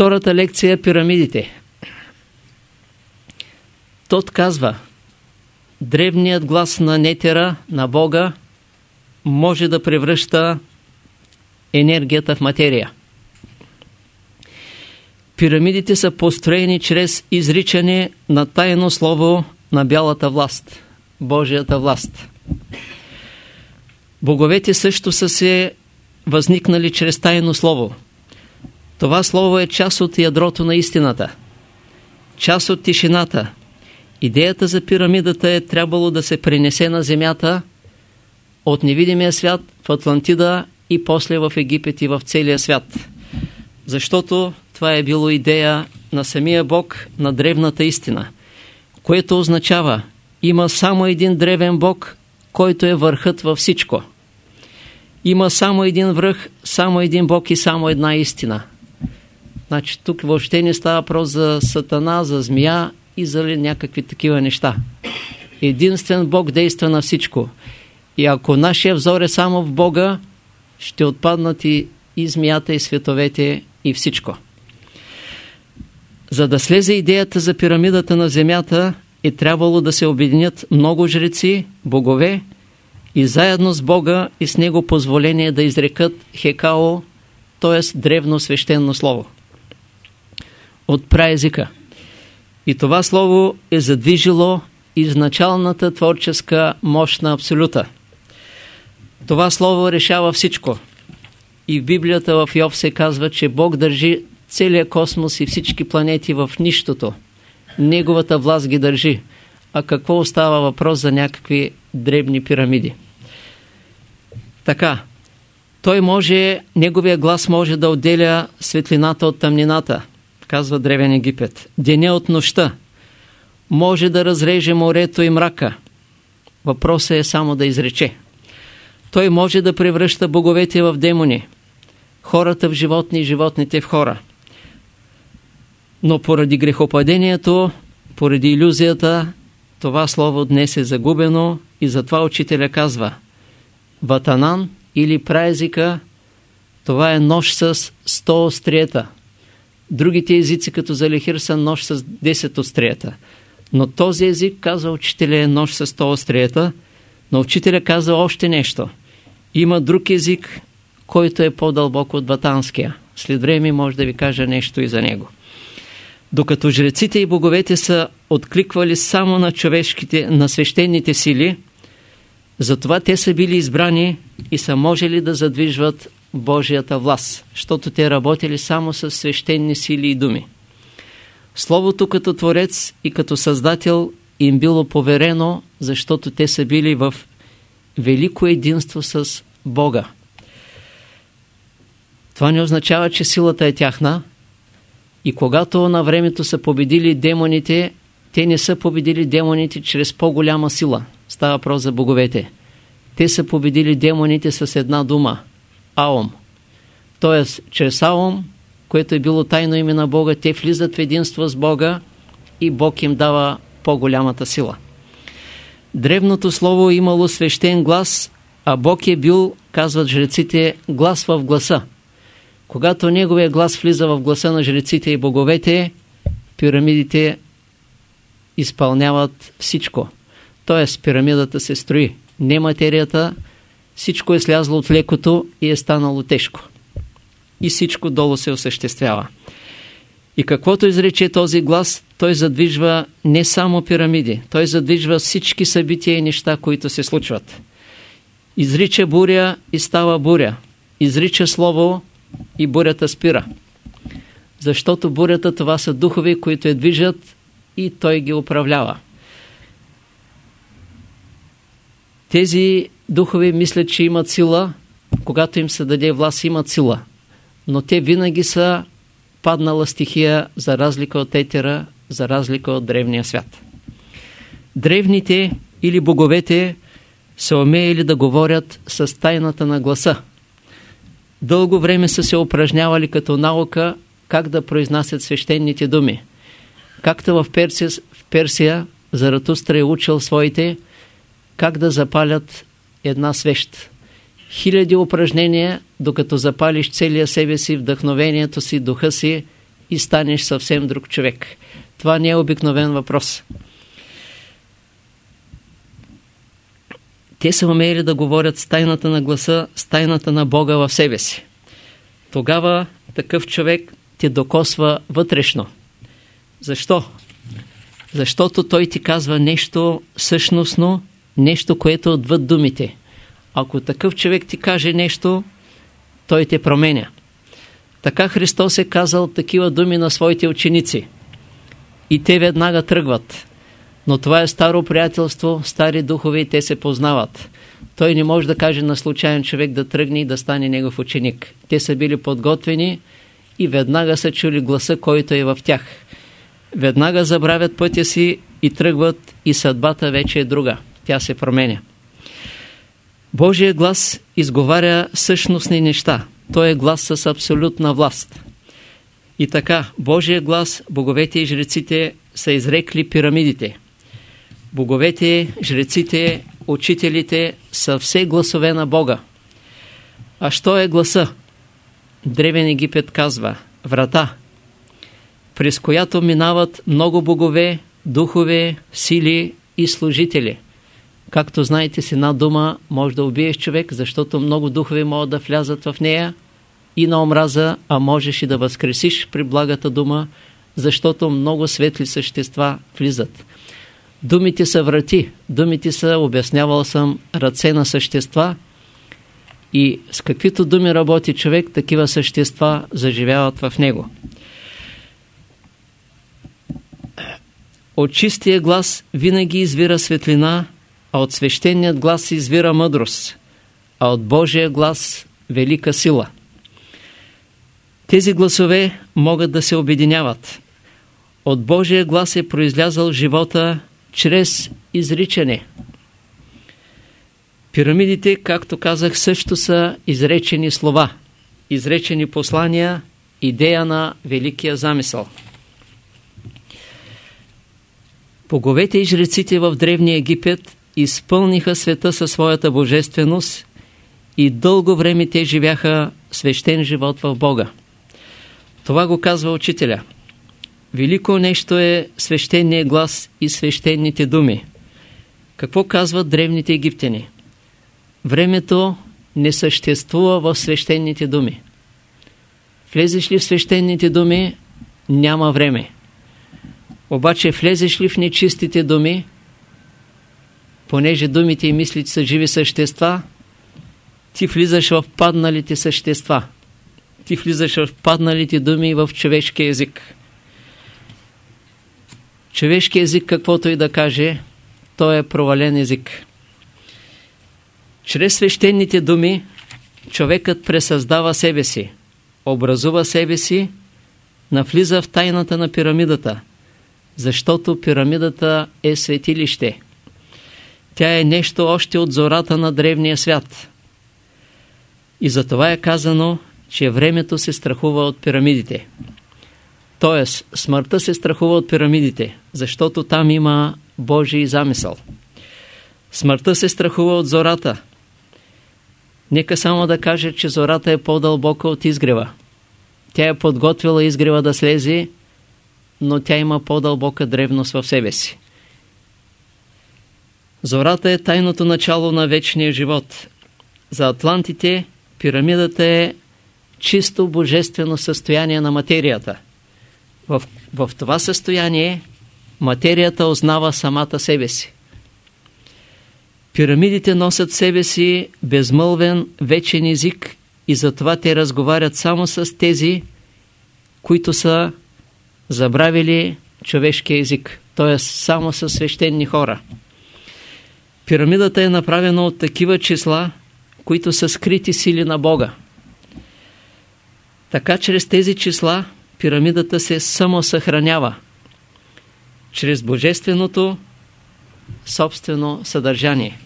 Втората лекция е пирамидите. Тот казва, древният глас на Нетера, на Бога, може да превръща енергията в материя. Пирамидите са построени чрез изричане на тайно слово на бялата власт, Божията власт. Боговете също са се възникнали чрез тайно слово. Това слово е част от ядрото на истината, част от тишината. Идеята за пирамидата е трябвало да се пренесе на земята от невидимия свят в Атлантида и после в Египет и в целия свят. Защото това е било идея на самия Бог, на древната истина, което означава, има само един древен Бог, който е върхът във всичко. Има само един връх, само един Бог и само една истина. Значи тук въобще не става въпрос за сатана, за змия и за някакви такива неща. Единствен Бог действа на всичко. И ако нашия взор е само в Бога, ще отпаднат и, и змията, и световете, и всичко. За да слезе идеята за пирамидата на земята, е трябвало да се обединят много жреци, богове и заедно с Бога и с Него позволение да изрекат хекао, т.е. древно свещено слово. От праезика. И това слово е задвижило изначалната творческа мощ на Абсолюта. Това слово решава всичко. И в Библията в Йов се казва, че Бог държи целият космос и всички планети в нищото. Неговата власт ги държи. А какво остава въпрос за някакви дребни пирамиди? Така, той може, неговия глас може да отделя светлината от тъмнината, казва Древен Египет. Деня от нощта. Може да разреже морето и мрака. Въпросът е само да изрече. Той може да превръща боговете в демони, хората в животни и животните в хора. Но поради грехопадението, поради иллюзията, това слово днес е загубено и затова учителя казва Ватанан или праезика, това е нож с 100 остриета. Другите езици като за лехир са нож с 10 остриета. Но този език, казва учителя, е нож с 100 остриета, но учителя казва още нещо. Има друг език, който е по-дълбоко от ватанския. След време може да ви кажа нещо и за него. Докато жреците и боговете са откликвали само на човешките, на свещените сили, затова те са били избрани и са можели да задвижват Божията власт, защото те работили само с свещени сили и думи. Словото като Творец и като Създател им било поверено, защото те са били в велико единство с Бога. Това не означава, че силата е тяхна, и когато на времето са победили демоните, те не са победили демоните чрез по-голяма сила. Става въпрос за боговете. Те са победили демоните с една дума – Аом. Тоест, чрез Аом, което е било тайно име на Бога, те влизат в единство с Бога и Бог им дава по-голямата сила. Древното слово е имало свещен глас, а Бог е бил, казват жреците, глас в гласа. Когато неговия глас влиза в гласа на жреците и боговете, пирамидите изпълняват всичко. Тоест, пирамидата се строи. Не материята, всичко е слязло от лекото и е станало тежко. И всичко долу се осъществява. И каквото изрече този глас, той задвижва не само пирамиди, той задвижва всички събития и неща, които се случват. Изрича буря и става буря. Изрича слово и бурята спира. Защото бурята това са духове, които я движат и той ги управлява. Тези духове мислят, че имат сила, когато им се даде власт, имат сила. Но те винаги са паднала стихия за разлика от етера, за разлика от древния свят. Древните или боговете са умеели да говорят с тайната на гласа. Дълго време са се упражнявали като наука как да произнасят свещените думи. Както в Персия, в Персия Заратустра е учил своите как да запалят една свещ. Хиляди упражнения, докато запалиш целия себе си, вдъхновението си, духа си, и станеш съвсем друг човек. Това не е обикновен въпрос. Те са умели да говорят с тайната на гласа, с тайната на Бога в себе си. Тогава такъв човек те докосва вътрешно. Защо? Защото той ти казва нещо същностно, нещо, което е отвъд думите. Ако такъв човек ти каже нещо, той те променя. Така Христос е казал такива думи на своите ученици. И те веднага тръгват. Но това е старо приятелство, стари духове и те се познават. Той не може да каже на случайен човек да тръгне и да стане негов ученик. Те са били подготвени и веднага са чули гласа, който е в тях. Веднага забравят пътя си и тръгват и съдбата вече е друга. Тя се променя. Божия глас изговаря същностни неща. Той е глас с абсолютна власт. И така, Божия глас, боговете и жреците са изрекли пирамидите. Боговете, жреците, учителите са все гласове на Бога. А що е гласа? Древен Египет казва врата, през която минават много богове, духове, сили и служители. Както знаете, с една дума може да убиеш човек, защото много духове могат да влязат в нея и на омраза, а можеш и да възкресиш при благата дума, защото много светли същества влизат. Думите са врати, думите са, обяснявал съм, ръце на същества и с каквито думи работи човек, такива същества заживяват в него. От чистия глас винаги извира светлина, а от свещеният глас извира мъдрост, а от Божия глас велика сила. Тези гласове могат да се обединяват. От Божия глас е произлязал живота чрез изричане. Пирамидите, както казах, също са изречени слова, изречени послания, идея на великия замисъл. Боговете и жреците в Древния Египет изпълниха света със своята божественост и дълго време те живяха свещен живот в Бога. Това го казва учителя. Велико нещо е свещения глас и свещените думи. Какво казват древните египтяни? Времето не съществува в свещените думи. Влезеш ли в свещените думи, няма време. Обаче влезеш ли в нечистите думи, понеже думите и мислите са живи същества, ти влизаш в падналите същества. Ти влизаш в падналите думи в човешки език. Човешки език, каквото и да каже, той е провален език. Чрез свещените думи човекът пресъздава себе си, образува себе си, навлиза в тайната на пирамидата, защото пирамидата е светилище. Тя е нещо още от зората на древния свят. И затова е казано, че времето се страхува от пирамидите. Тоест, смъртта се страхува от пирамидите, защото там има Божий замисъл. Смъртта се страхува от зората. Нека само да каже, че зората е по-дълбока от изгрева. Тя е подготвила изгрева да слезе, но тя има по-дълбока древност в себе си. Зората е тайното начало на вечния живот. За атлантите пирамидата е чисто божествено състояние на материята. В, в това състояние материята ознава самата себе си. Пирамидите носят себе си безмълвен, вечен език и затова те разговарят само с тези, които са забравили човешкия език, т.е. само с свещени хора. Пирамидата е направена от такива числа, които са скрити сили на Бога. Така чрез тези числа пирамидата се самосъхранява. Чрез божественото собствено съдържание.